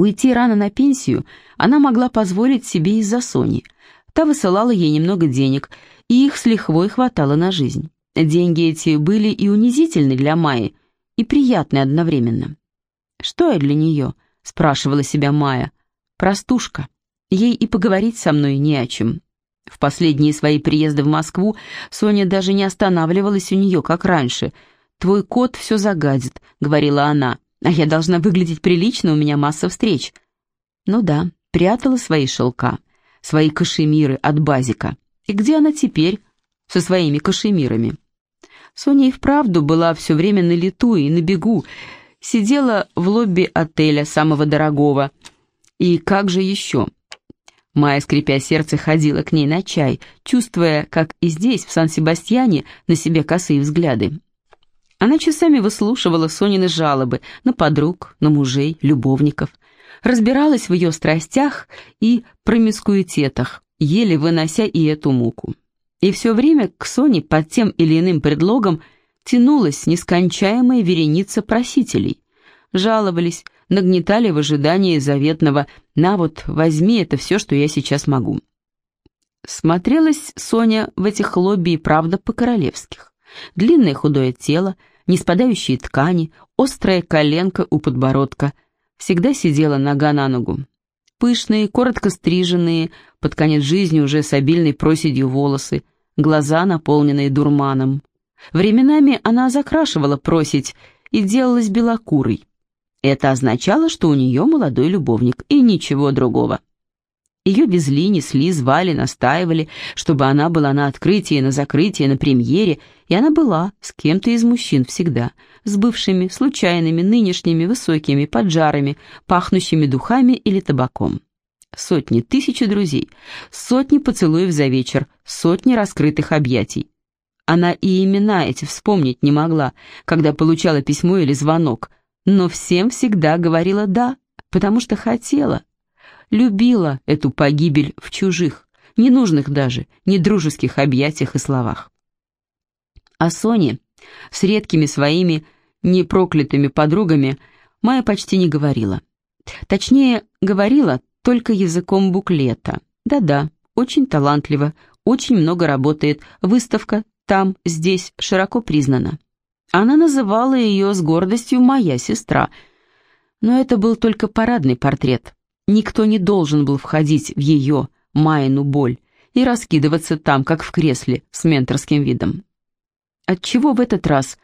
Уйти рано на пенсию она могла позволить себе из-за Сони. Та высылала ей немного денег, и их с лихвой хватало на жизнь. Деньги эти были и унизительны для Майи, и приятны одновременно. «Что я для нее?» — спрашивала себя Майя. «Простушка. Ей и поговорить со мной не о чем». В последние свои приезды в Москву Соня даже не останавливалась у нее, как раньше. «Твой кот все загадит», — говорила она, «а я должна выглядеть прилично, у меня масса встреч». Ну да, прятала свои шелка, свои кашемиры от базика. И где она теперь со своими кашемирами? Соня и вправду была все время на лету и на бегу, сидела в лобби отеля самого дорогого. И как же еще? Майя, скрипя сердце, ходила к ней на чай, чувствуя, как и здесь, в Сан-Себастьяне, на себе косые взгляды. Она часами выслушивала Сонины жалобы на подруг, на мужей, любовников, разбиралась в ее страстях и промискуитетах, еле вынося и эту муку. И все время к Соне под тем или иным предлогом тянулась нескончаемая вереница просителей. Жаловались, нагнетали в ожидании заветного «на вот, возьми, это все, что я сейчас могу». Смотрелась Соня в этих лобби и правда по-королевских. Длинное худое тело, неспадающие ткани, острая коленка у подбородка. Всегда сидела нога на ногу. Пышные, коротко стриженные, под конец жизни уже с обильной проседью волосы, глаза, наполненные дурманом. Временами она закрашивала просить и делалась белокурой. Это означало, что у нее молодой любовник, и ничего другого. Ее везли, несли, звали, настаивали, чтобы она была на открытии, на закрытии, на премьере, и она была с кем-то из мужчин всегда, с бывшими, случайными, нынешними, высокими, поджарами, пахнущими духами или табаком. Сотни, тысячи друзей, сотни поцелуев за вечер, сотни раскрытых объятий. Она и имена эти вспомнить не могла, когда получала письмо или звонок, но всем всегда говорила «да», потому что хотела, любила эту погибель в чужих, ненужных даже, недружеских объятиях и словах. О Соне с редкими своими непроклятыми подругами Майя почти не говорила. Точнее, говорила только языком буклета. Да-да, очень талантливо, очень много работает, выставка там, здесь широко признана. Она называла ее с гордостью «моя сестра», но это был только парадный портрет. Никто не должен был входить в ее, Майну, боль и раскидываться там, как в кресле, с менторским видом. Отчего в этот раз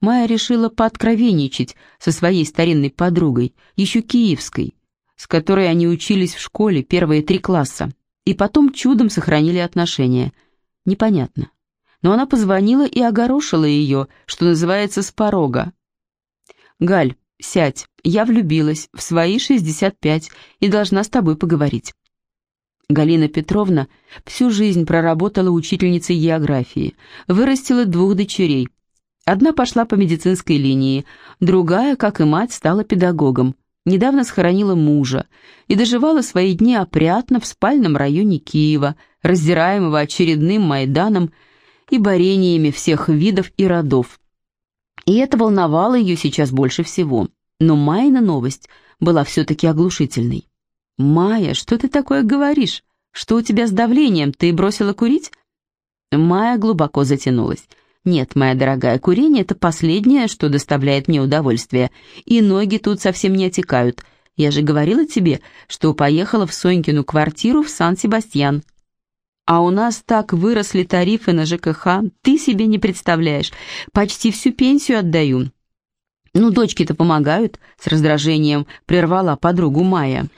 Майя решила пооткровенничать со своей старинной подругой, еще киевской, с которой они учились в школе первые три класса, и потом чудом сохранили отношения. Непонятно но она позвонила и огорошила ее, что называется, с порога. «Галь, сядь, я влюбилась в свои 65 и должна с тобой поговорить». Галина Петровна всю жизнь проработала учительницей географии, вырастила двух дочерей. Одна пошла по медицинской линии, другая, как и мать, стала педагогом. Недавно схоронила мужа и доживала свои дни опрятно в спальном районе Киева, раздираемого очередным Майданом и борениями всех видов и родов. И это волновало ее сейчас больше всего. Но Майна новость была все-таки оглушительной. «Майя, что ты такое говоришь? Что у тебя с давлением? Ты бросила курить?» Майя глубоко затянулась. «Нет, моя дорогая, курение — это последнее, что доставляет мне удовольствие, и ноги тут совсем не отекают. Я же говорила тебе, что поехала в Сонькину квартиру в Сан-Себастьян. А у нас так выросли тарифы на ЖКХ, ты себе не представляешь. Почти всю пенсию отдаю. Ну, дочки-то помогают, с раздражением прервала подругу Майя.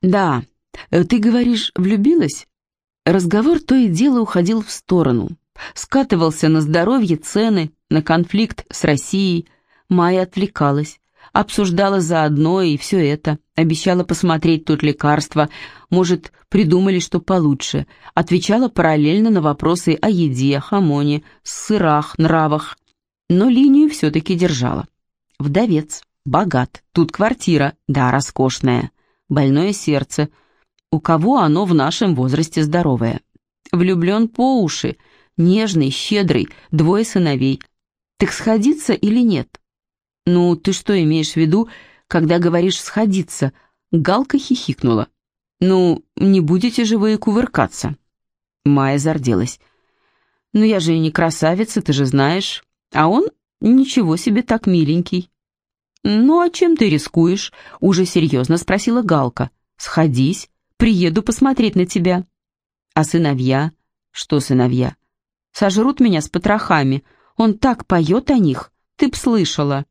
Да, э, ты говоришь, влюбилась? Разговор то и дело уходил в сторону. Скатывался на здоровье, цены, на конфликт с Россией. Майя отвлекалась обсуждала заодно и все это, обещала посмотреть тут лекарства, может, придумали что получше, отвечала параллельно на вопросы о еде, хамоне, сырах, нравах, но линию все-таки держала. Вдовец, богат, тут квартира, да, роскошная, больное сердце, у кого оно в нашем возрасте здоровое, влюблен по уши, нежный, щедрый, двое сыновей. Так сходиться или нет? «Ну, ты что имеешь в виду, когда говоришь «сходиться»?» Галка хихикнула. «Ну, не будете же вы кувыркаться?» Майя зарделась. «Ну я же не красавица, ты же знаешь. А он ничего себе так миленький». «Ну, а чем ты рискуешь?» — уже серьезно спросила Галка. «Сходись, приеду посмотреть на тебя». «А сыновья?» «Что сыновья?» «Сожрут меня с потрохами. Он так поет о них, ты б слышала».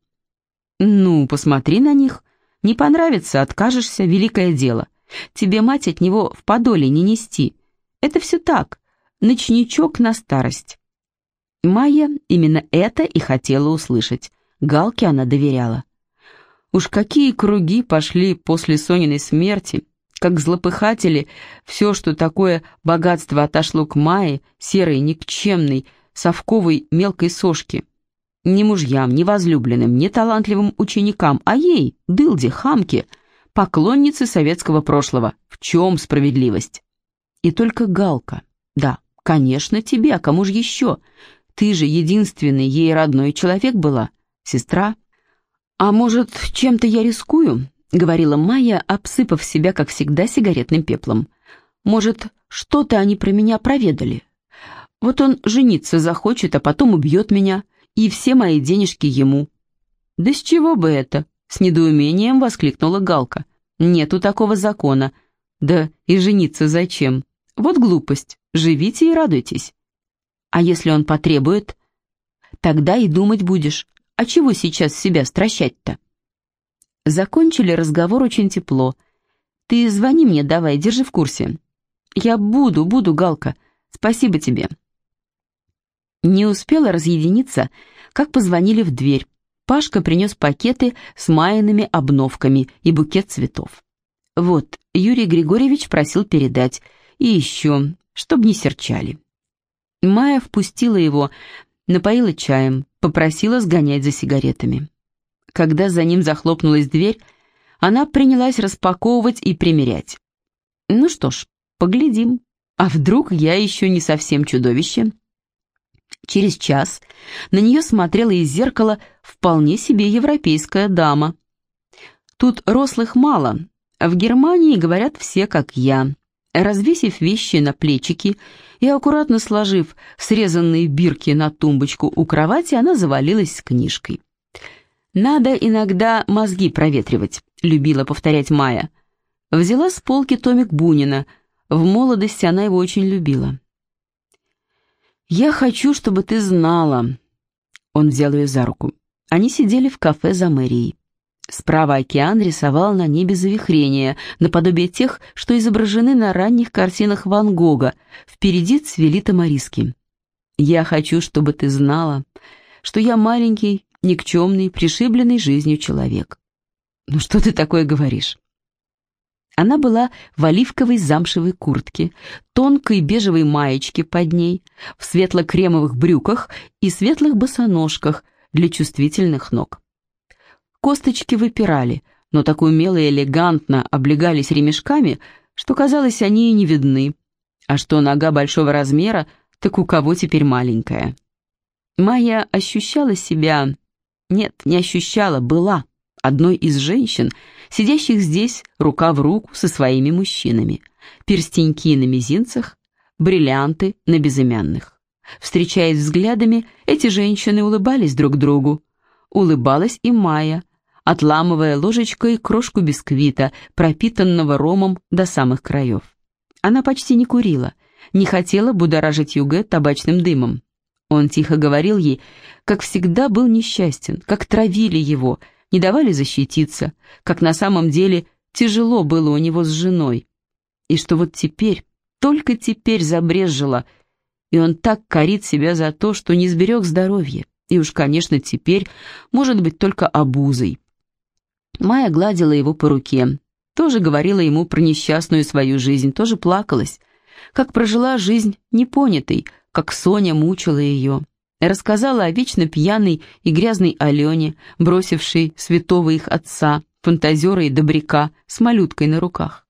«Ну, посмотри на них. Не понравится, откажешься, великое дело. Тебе мать от него в подоле не нести. Это все так, ночничок на старость». Майя именно это и хотела услышать. Галке она доверяла. Уж какие круги пошли после Сониной смерти, как злопыхатели, все, что такое богатство отошло к Майе, серой, никчемной, совковой мелкой сошки. Ни мужьям, ни возлюбленным, ни талантливым ученикам, а ей, дылде, хамке, поклоннице советского прошлого. В чем справедливость? И только Галка. Да, конечно, тебе, а кому же еще? Ты же единственный ей родной человек была, сестра. А может, чем-то я рискую? Говорила Майя, обсыпав себя, как всегда, сигаретным пеплом. Может, что-то они про меня проведали? Вот он жениться захочет, а потом убьет меня — и все мои денежки ему». «Да с чего бы это?» — с недоумением воскликнула Галка. «Нету такого закона. Да и жениться зачем? Вот глупость. Живите и радуйтесь. А если он потребует? Тогда и думать будешь. А чего сейчас себя стращать-то?» Закончили разговор очень тепло. «Ты звони мне давай, держи в курсе». «Я буду, буду, Галка. Спасибо тебе». Не успела разъединиться, как позвонили в дверь. Пашка принес пакеты с майными обновками и букет цветов. Вот, Юрий Григорьевич просил передать. И еще, чтобы не серчали. Майя впустила его, напоила чаем, попросила сгонять за сигаретами. Когда за ним захлопнулась дверь, она принялась распаковывать и примерять. Ну что ж, поглядим. А вдруг я еще не совсем чудовище? Через час на нее смотрела из зеркала вполне себе европейская дама. Тут рослых мало, в Германии говорят все, как я. Развесив вещи на плечики и аккуратно сложив срезанные бирки на тумбочку у кровати, она завалилась с книжкой. «Надо иногда мозги проветривать», — любила повторять Майя. Взяла с полки томик Бунина. В молодости она его очень любила. «Я хочу, чтобы ты знала...» Он взял ее за руку. Они сидели в кафе за мэрией. Справа океан рисовал на небе завихрения, наподобие тех, что изображены на ранних картинах Ван Гога. Впереди цвели тамариски. «Я хочу, чтобы ты знала, что я маленький, никчемный, пришибленный жизнью человек». «Ну что ты такое говоришь?» Она была в оливковой замшевой куртке, тонкой бежевой маечке под ней, в светло-кремовых брюках и светлых босоножках для чувствительных ног. Косточки выпирали, но так умело и элегантно облегались ремешками, что, казалось, они и не видны. А что нога большого размера, так у кого теперь маленькая? Майя ощущала себя... Нет, не ощущала, была одной из женщин, сидящих здесь рука в руку со своими мужчинами. Перстеньки на мизинцах, бриллианты на безымянных. Встречаясь взглядами, эти женщины улыбались друг другу. Улыбалась и Майя, отламывая ложечкой крошку бисквита, пропитанного ромом до самых краев. Она почти не курила, не хотела будоражить Юге табачным дымом. Он тихо говорил ей, как всегда был несчастен, как травили его – не давали защититься, как на самом деле тяжело было у него с женой. И что вот теперь, только теперь забрезжило, и он так корит себя за то, что не сберег здоровье, и уж, конечно, теперь может быть только обузой. Майя гладила его по руке, тоже говорила ему про несчастную свою жизнь, тоже плакалась, как прожила жизнь непонятой, как Соня мучила ее. Рассказала о вечно пьяной и грязной Алене, бросившей святого их отца, фантазера и добряка, с малюткой на руках.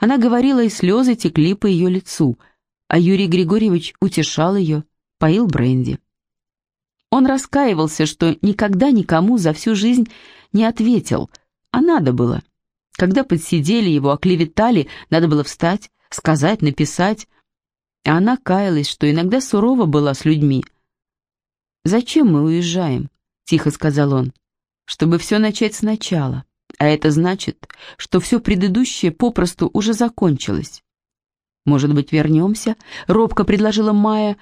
Она говорила, и слезы текли по ее лицу, а Юрий Григорьевич утешал ее, поил бренди. Он раскаивался, что никогда никому за всю жизнь не ответил, а надо было. Когда подсидели его, оклеветали, надо было встать, сказать, написать. А она каялась, что иногда сурова была с людьми. «Зачем мы уезжаем?» — тихо сказал он. «Чтобы все начать сначала. А это значит, что все предыдущее попросту уже закончилось». «Может быть, вернемся?» — робко предложила Майя.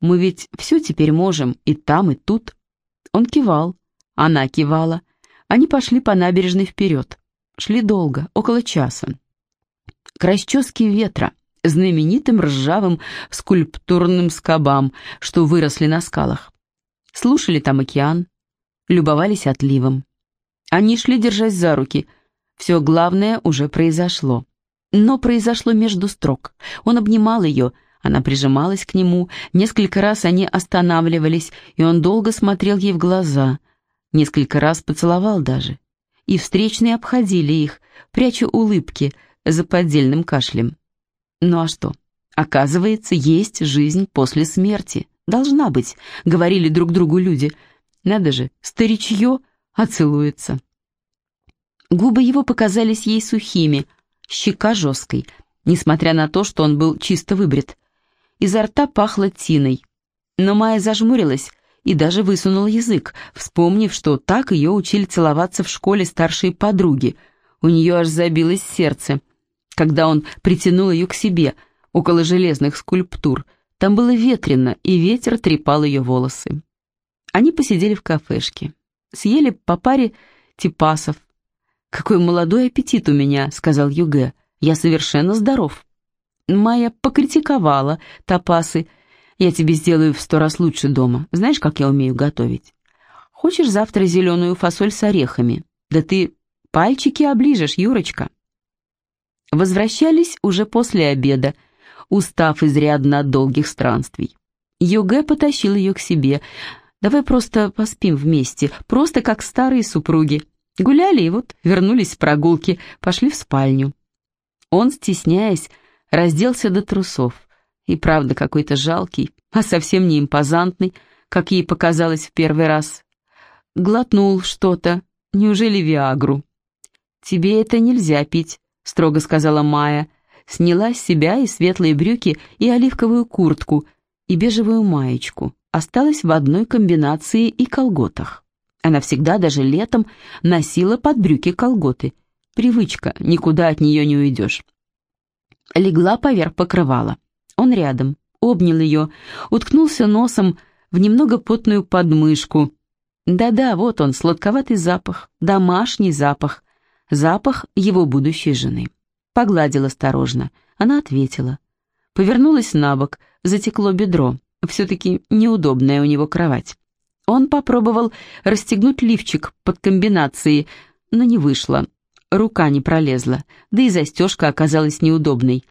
«Мы ведь все теперь можем, и там, и тут». Он кивал, она кивала. Они пошли по набережной вперед. Шли долго, около часа. К расческе ветра, знаменитым ржавым скульптурным скобам, что выросли на скалах. Слушали там океан, любовались отливом. Они шли, держась за руки. Все главное уже произошло. Но произошло между строк. Он обнимал ее, она прижималась к нему. Несколько раз они останавливались, и он долго смотрел ей в глаза. Несколько раз поцеловал даже и встречные обходили их, пряча улыбки за поддельным кашлем. Ну а что? Оказывается, есть жизнь после смерти. Должна быть, говорили друг другу люди. Надо же, старичье, а целуется. Губы его показались ей сухими, щека жесткой, несмотря на то, что он был чисто выбрит. Изо рта пахло тиной. Но Майя зажмурилась, и даже высунул язык, вспомнив, что так ее учили целоваться в школе старшие подруги. У нее аж забилось сердце, когда он притянул ее к себе, около железных скульптур. Там было ветрено, и ветер трепал ее волосы. Они посидели в кафешке, съели по паре типасов. «Какой молодой аппетит у меня», — сказал Юге. «Я совершенно здоров». Майя покритиковала тапасы, — я тебе сделаю в сто раз лучше дома. Знаешь, как я умею готовить? Хочешь завтра зеленую фасоль с орехами? Да ты пальчики оближешь, Юрочка. Возвращались уже после обеда, устав изрядно от долгих странствий. Юге потащил ее к себе. «Давай просто поспим вместе, просто как старые супруги». Гуляли и вот вернулись с прогулки, пошли в спальню. Он, стесняясь, разделся до трусов. И правда какой-то жалкий, а совсем не импозантный, как ей показалось в первый раз. Глотнул что-то, неужели Виагру? «Тебе это нельзя пить», — строго сказала Майя. Сняла с себя и светлые брюки, и оливковую куртку, и бежевую маечку. Осталась в одной комбинации и колготах. Она всегда, даже летом, носила под брюки колготы. Привычка, никуда от нее не уйдешь. Легла поверх покрывала. Он рядом, обнял ее, уткнулся носом в немного потную подмышку. Да-да, вот он, сладковатый запах, домашний запах, запах его будущей жены. Погладил осторожно, она ответила. Повернулась на бок, затекло бедро, все-таки неудобная у него кровать. Он попробовал расстегнуть лифчик под комбинацией, но не вышло. Рука не пролезла, да и застежка оказалась неудобной.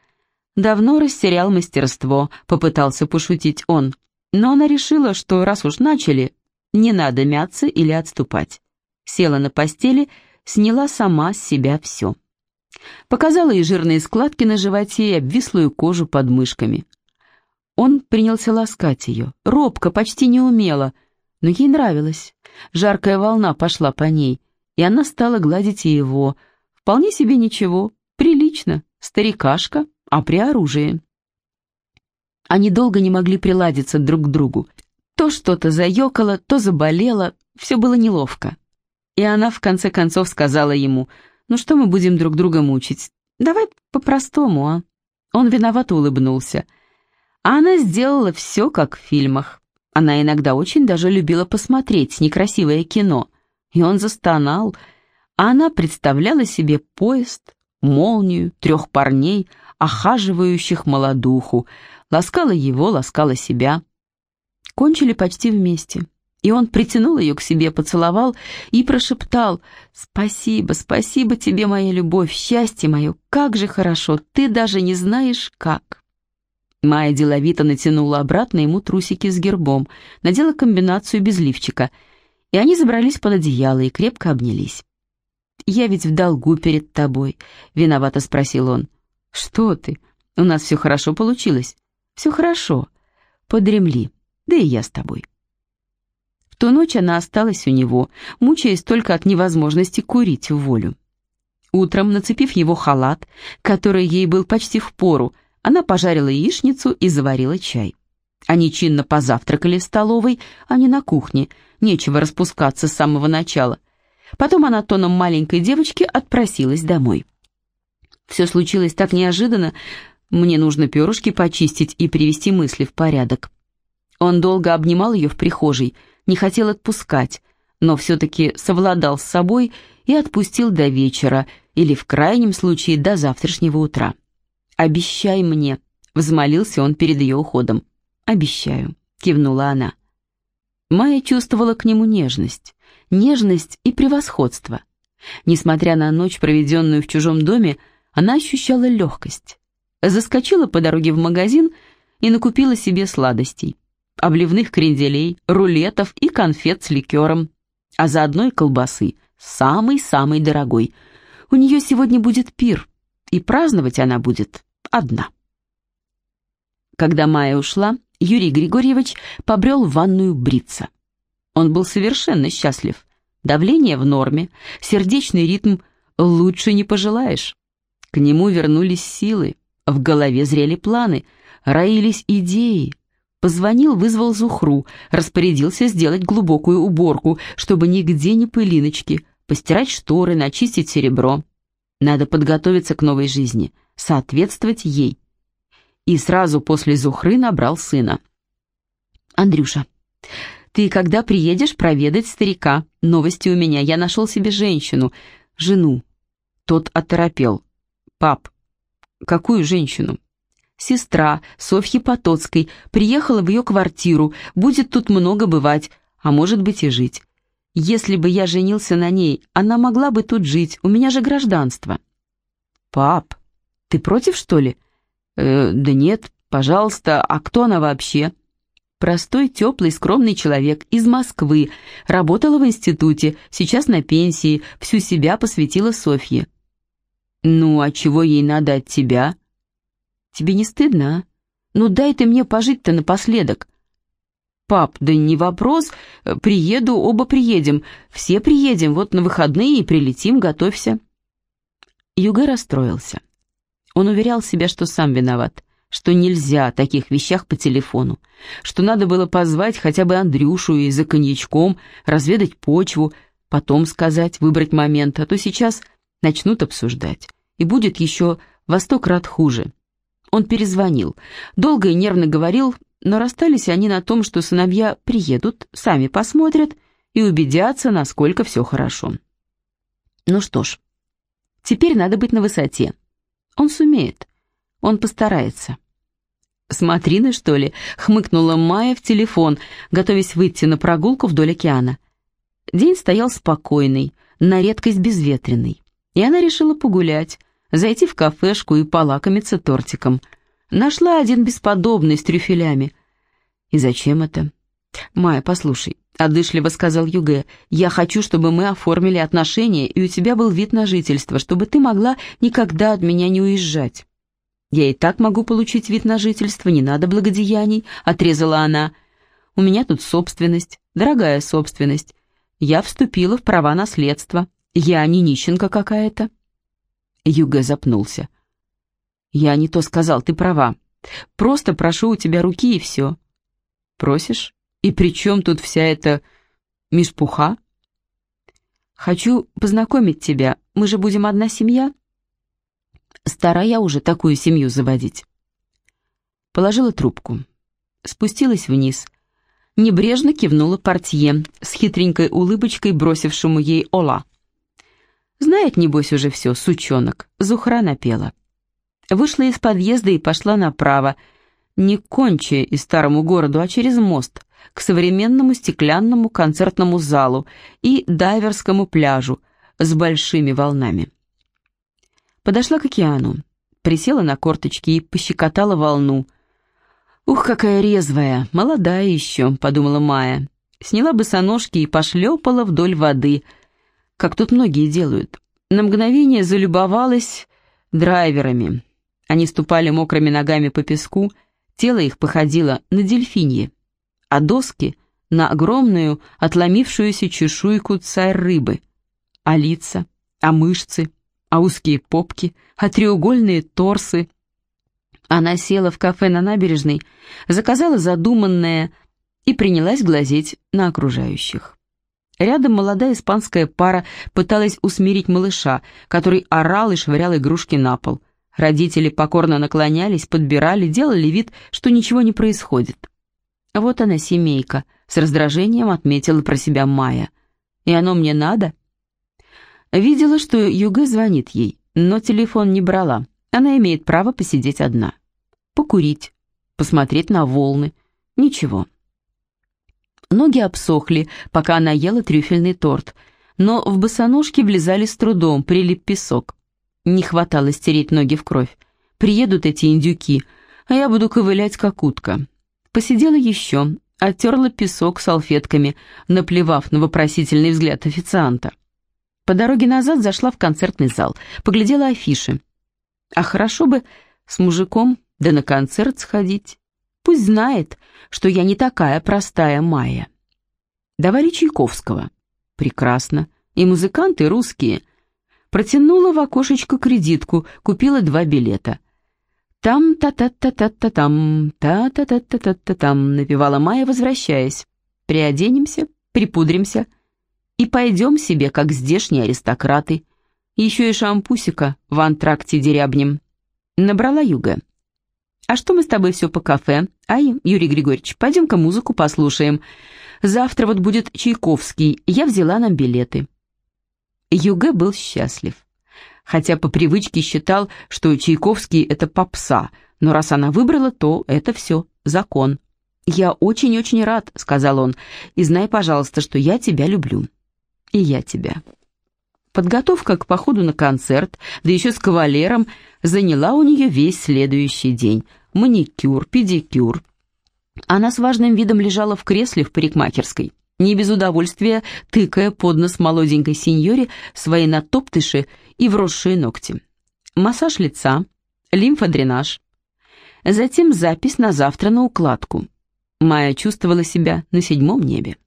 Давно растерял мастерство, попытался пошутить он. Но она решила, что раз уж начали, не надо мяться или отступать. Села на постели, сняла сама с себя все. Показала ей жирные складки на животе и обвислую кожу под мышками. Он принялся ласкать ее, робко, почти неумело, но ей нравилось. Жаркая волна пошла по ней, и она стала гладить и его. Вполне себе ничего, прилично, старикашка, а при оружии. Они долго не могли приладиться друг к другу. То что-то заёкало, то заболело, все было неловко. И она в конце концов сказала ему, «Ну что мы будем друг друга мучить? Давай по-простому, а?» Он виновато улыбнулся. А она сделала все, как в фильмах. Она иногда очень даже любила посмотреть некрасивое кино. И он застонал, а она представляла себе поезд, молнию, трех парней, охаживающих молодуху, ласкала его, ласкала себя. Кончили почти вместе, и он притянул ее к себе, поцеловал и прошептал «Спасибо, спасибо тебе, моя любовь, счастье мое, как же хорошо, ты даже не знаешь как». Майя деловито натянула обратно ему трусики с гербом, надела комбинацию без лифчика, и они забрались под одеяло и крепко обнялись. «Я ведь в долгу перед тобой», — виновато спросил он. «Что ты? У нас все хорошо получилось. Все хорошо. Подремли. Да и я с тобой». Ту ночь она осталась у него, мучаясь только от невозможности курить в волю. Утром, нацепив его халат, который ей был почти в пору, она пожарила яичницу и заварила чай. Они чинно позавтракали в столовой, а не на кухне, нечего распускаться с самого начала. Потом она тоном маленькой девочки отпросилась домой. Все случилось так неожиданно, мне нужно перышки почистить и привести мысли в порядок. Он долго обнимал ее в прихожей, не хотел отпускать, но все-таки совладал с собой и отпустил до вечера, или в крайнем случае до завтрашнего утра. «Обещай мне», — взмолился он перед ее уходом. «Обещаю», — кивнула она. Майя чувствовала к нему нежность, нежность и превосходство. Несмотря на ночь, проведенную в чужом доме, она ощущала легкость. Заскочила по дороге в магазин и накупила себе сладостей. Обливных кренделей, рулетов и конфет с ликером, а заодно и колбасы, самый-самый дорогой. У нее сегодня будет пир, и праздновать она будет одна. Когда Майя ушла, Юрий Григорьевич побрел в ванную бриться. Он был совершенно счастлив. Давление в норме, сердечный ритм лучше не пожелаешь. К нему вернулись силы, в голове зрели планы, роились идеи. Позвонил, вызвал Зухру, распорядился сделать глубокую уборку, чтобы нигде не пылиночки, постирать шторы, начистить серебро. Надо подготовиться к новой жизни, соответствовать ей. И сразу после Зухры набрал сына. «Андрюша, ты когда приедешь проведать старика? Новости у меня, я нашел себе женщину, жену». Тот оторопел. «Пап, какую женщину?» Сестра Софьи Потоцкой приехала в ее квартиру, будет тут много бывать, а может быть и жить. Если бы я женился на ней, она могла бы тут жить, у меня же гражданство». «Пап, ты против, что ли?» э, «Да нет, пожалуйста, а кто она вообще?» Простой, теплый, скромный человек из Москвы, работала в институте, сейчас на пенсии, всю себя посвятила Софье. «Ну, а чего ей надо от тебя?» «Тебе не стыдно, а? Ну дай ты мне пожить-то напоследок. «Пап, да не вопрос. Приеду, оба приедем. Все приедем, вот на выходные и прилетим, готовься». Юга расстроился. Он уверял себя, что сам виноват, что нельзя о таких вещах по телефону, что надо было позвать хотя бы Андрюшу и за коньячком, разведать почву, потом сказать, выбрать момент, а то сейчас начнут обсуждать, и будет еще во сто крат хуже. Он перезвонил, долго и нервно говорил, но расстались они на том, что сыновья приедут, сами посмотрят и убедятся, насколько все хорошо. Ну что ж, теперь надо быть на высоте. Он сумеет, он постарается. «Смотрины, что ли?» — хмыкнула Майя в телефон, готовясь выйти на прогулку вдоль океана. День стоял спокойный, на редкость безветренный, и она решила погулять, зайти в кафешку и полакомиться тортиком — Нашла один бесподобный с трюфелями. И зачем это? Майя, послушай, одышливо сказал Юге, я хочу, чтобы мы оформили отношения, и у тебя был вид на жительство, чтобы ты могла никогда от меня не уезжать. Я и так могу получить вид на жительство, не надо благодеяний, отрезала она. У меня тут собственность, дорогая собственность. Я вступила в права наследства. Я не нищенка какая-то. Юге запнулся. «Я не то сказал, ты права. Просто прошу у тебя руки и все». «Просишь? И при чем тут вся эта мишпуха?» «Хочу познакомить тебя. Мы же будем одна семья?» «Стара я уже такую семью заводить». Положила трубку. Спустилась вниз. Небрежно кивнула портье, с хитренькой улыбочкой бросившему ей «Ола». Знает, небось, уже все, сучонок. Зухра напела. Вышла из подъезда и пошла направо, не к Конче и старому городу, а через мост, к современному стеклянному концертному залу и дайверскому пляжу с большими волнами. Подошла к океану, присела на корточки и пощекотала волну. «Ух, какая резвая, молодая еще», — подумала Майя. Сняла босоножки и пошлепала вдоль воды, как тут многие делают. На мгновение залюбовалась драйверами, они ступали мокрыми ногами по песку, тело их походило на дельфинье, а доски — на огромную, отломившуюся чешуйку царь рыбы, а лица, а мышцы, а узкие попки, а треугольные торсы. Она села в кафе на набережной, заказала задуманное и принялась глазеть на окружающих. Рядом молодая испанская пара пыталась усмирить малыша, который орал и швырял игрушки на пол. Родители покорно наклонялись, подбирали, делали вид, что ничего не происходит. Вот она, семейка, с раздражением отметила про себя Майя. И оно мне надо? Видела, что Юга звонит ей, но телефон не брала. Она имеет право посидеть одна. Покурить, посмотреть на волны. Ничего. Ноги обсохли, пока она ела трюфельный торт, но в босоножки влезали с трудом, прилип песок. Не хватало стереть ноги в кровь. Приедут эти индюки, а я буду ковылять как утка. Посидела еще, оттерла песок салфетками, наплевав на вопросительный взгляд официанта. По дороге назад зашла в концертный зал, поглядела афиши. А хорошо бы с мужиком да на концерт сходить. Пусть знает, что я не такая простая Майя. Давали Чайковского. Прекрасно. И музыканты русские. Протянула в окошечко кредитку, купила два билета. «Там та-та-та-та-та-там, та-та-та-та-та-та-там», напевала Майя, возвращаясь. «Приоденемся, припудримся и пойдем себе, как здешние аристократы. Еще и шампусика в антракте дерябнем». Набрала Юга. «А что мы с тобой все по кафе? Ай, Юрий Григорьевич, пойдем-ка музыку послушаем. Завтра вот будет Чайковский, я взяла нам билеты». Юге был счастлив. Хотя по привычке считал, что Чайковский — это попса, но раз она выбрала, то это все закон. «Я очень-очень рад», — сказал он, — «и знай, пожалуйста, что я тебя люблю». «И я тебя». Подготовка к походу на концерт, да еще с кавалером, заняла у нее весь следующий день. Маникюр, педикюр. Она с важным видом лежала в кресле в парикмахерской не без удовольствия тыкая под нос молоденькой сеньоре свои натоптыши и вросшие ногти. Массаж лица, лимфодренаж. Затем запись на завтра на укладку. Майя чувствовала себя на седьмом небе.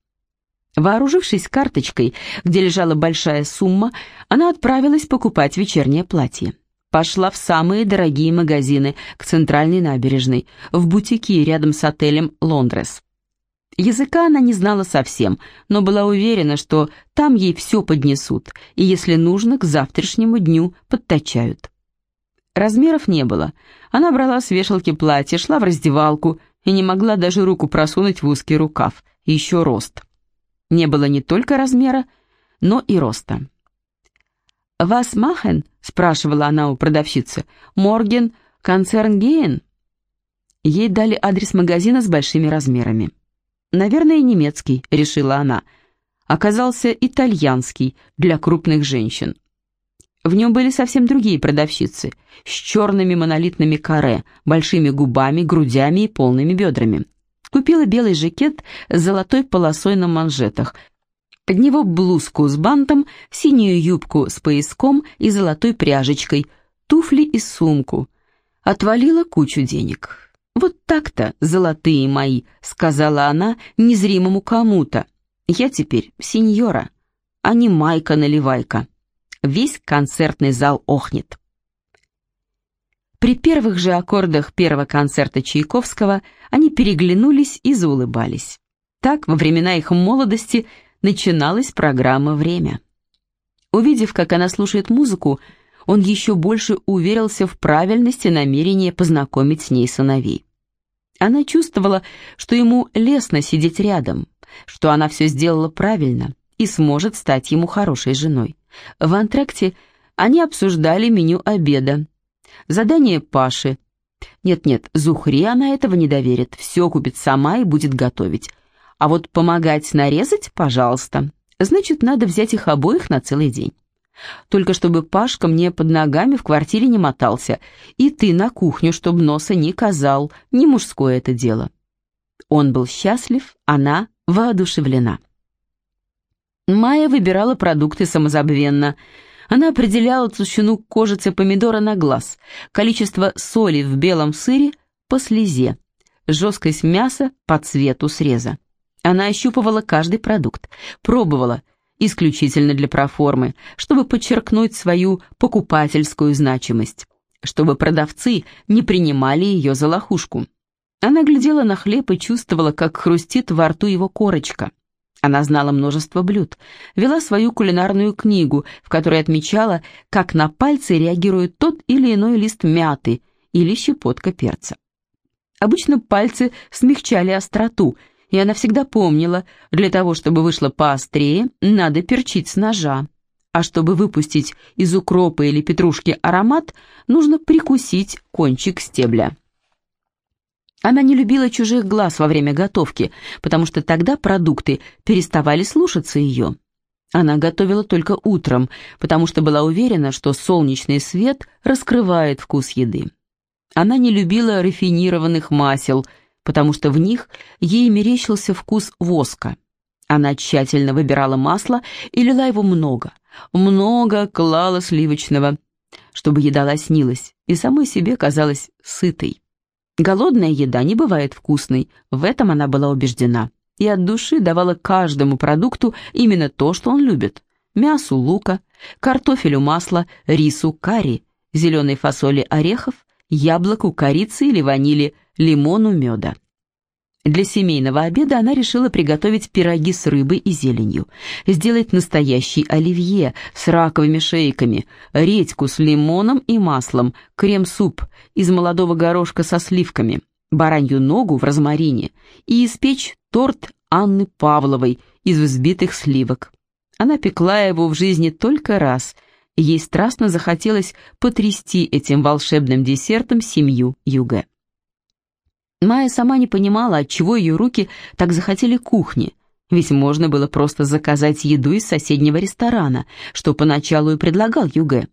Вооружившись карточкой, где лежала большая сумма, она отправилась покупать вечернее платье. Пошла в самые дорогие магазины к центральной набережной, в бутики рядом с отелем «Лондрес». Языка она не знала совсем, но была уверена, что там ей все поднесут, и если нужно, к завтрашнему дню подточают. Размеров не было. Она брала с вешалки платье, шла в раздевалку и не могла даже руку просунуть в узкий рукав, еще рост. Не было не только размера, но и роста. «Вас махен?» — спрашивала она у продавщицы. «Морген, концерн Гейен?» Ей дали адрес магазина с большими размерами. Наверное, немецкий, решила она. Оказался итальянский для крупных женщин. В нем были совсем другие продавщицы, с черными монолитными каре, большими губами, грудями и полными бедрами. Купила белый жакет с золотой полосой на манжетах, под него блузку с бантом, синюю юбку с пояском и золотой пряжечкой, туфли и сумку. Отвалила кучу денег. «Вот так-то, золотые мои», — сказала она незримому кому-то. «Я теперь сеньора, а не майка-наливайка». Весь концертный зал охнет. При первых же аккордах первого концерта Чайковского они переглянулись и заулыбались. Так, во времена их молодости, начиналась программа «Время». Увидев, как она слушает музыку, он еще больше уверился в правильности намерения познакомить с ней сыновей. Она чувствовала, что ему лестно сидеть рядом, что она все сделала правильно и сможет стать ему хорошей женой. В антракте они обсуждали меню обеда, задание Паши. Нет-нет, Зухре она этого не доверит, все купит сама и будет готовить. А вот помогать нарезать, пожалуйста. Значит, надо взять их обоих на целый день. Только чтобы Пашка мне под ногами в квартире не мотался, и ты на кухню, чтобы носа не казал, не мужское это дело. Он был счастлив, она воодушевлена. Майя выбирала продукты самозабвенно. Она определяла толщину кожицы помидора на глаз, количество соли в белом сыре по слезе, жесткость мяса по цвету среза. Она ощупывала каждый продукт, пробовала – исключительно для проформы, чтобы подчеркнуть свою покупательскую значимость, чтобы продавцы не принимали ее за лохушку. Она глядела на хлеб и чувствовала, как хрустит во рту его корочка. Она знала множество блюд, вела свою кулинарную книгу, в которой отмечала, как на пальцы реагирует тот или иной лист мяты или щепотка перца. Обычно пальцы смягчали остроту, и она всегда помнила, для того, чтобы вышло поострее, надо перчить с ножа. А чтобы выпустить из укропа или петрушки аромат, нужно прикусить кончик стебля. Она не любила чужих глаз во время готовки, потому что тогда продукты переставали слушаться ее. Она готовила только утром, потому что была уверена, что солнечный свет раскрывает вкус еды. Она не любила рафинированных масел, потому что в них ей мерещился вкус воска. Она тщательно выбирала масло и лила его много, много клала сливочного, чтобы еда лоснилась и самой себе казалась сытой. Голодная еда не бывает вкусной, в этом она была убеждена. И от души давала каждому продукту именно то, что он любит. Мясу лука, картофелю масла, рису карри, зеленой фасоли орехов, яблоку корицы или ванили, лимону меда. Для семейного обеда она решила приготовить пироги с рыбой и зеленью, сделать настоящий оливье с раковыми шейками, редьку с лимоном и маслом, крем-суп из молодого горошка со сливками, баранью ногу в розмарине и испечь торт Анны Павловой из взбитых сливок. Она пекла его в жизни только раз, ей страстно захотелось потрясти этим волшебным десертом семью Юге. Майя сама не понимала, отчего ее руки так захотели кухни, ведь можно было просто заказать еду из соседнего ресторана, что поначалу и предлагал Юге.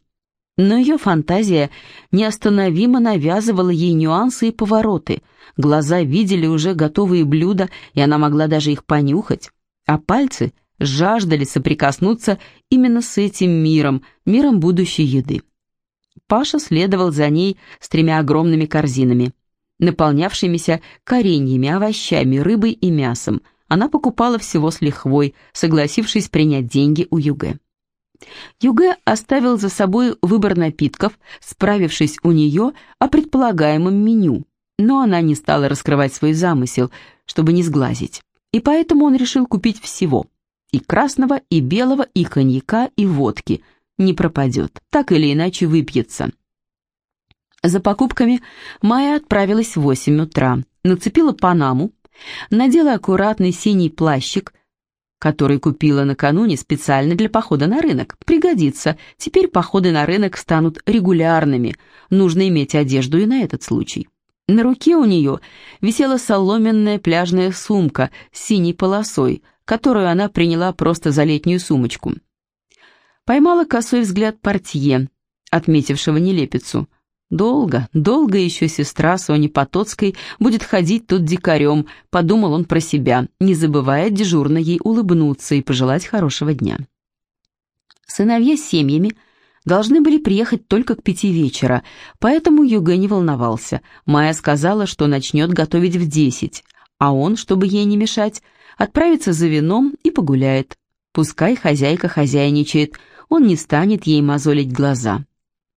Но ее фантазия неостановимо навязывала ей нюансы и повороты. Глаза видели уже готовые блюда, и она могла даже их понюхать, а пальцы жаждали соприкоснуться именно с этим миром, миром будущей еды. Паша следовал за ней с тремя огромными корзинами наполнявшимися кореньями, овощами, рыбой и мясом. Она покупала всего с лихвой, согласившись принять деньги у Юге. Юге оставил за собой выбор напитков, справившись у нее о предполагаемом меню, но она не стала раскрывать свой замысел, чтобы не сглазить. И поэтому он решил купить всего. И красного, и белого, и коньяка, и водки. Не пропадет, так или иначе выпьется. За покупками Майя отправилась в 8 утра, нацепила панаму, надела аккуратный синий плащик, который купила накануне специально для похода на рынок. Пригодится, теперь походы на рынок станут регулярными, нужно иметь одежду и на этот случай. На руке у нее висела соломенная пляжная сумка с синей полосой, которую она приняла просто за летнюю сумочку. Поймала косой взгляд портье, отметившего нелепицу – Долго, долго еще сестра Сони Потоцкой будет ходить тут дикарем, подумал он про себя, не забывая дежурно ей улыбнуться и пожелать хорошего дня. Сыновья с семьями должны были приехать только к пяти вечера, поэтому Юга не волновался. Майя сказала, что начнет готовить в десять, а он, чтобы ей не мешать, отправится за вином и погуляет. Пускай хозяйка хозяйничает, он не станет ей мозолить глаза.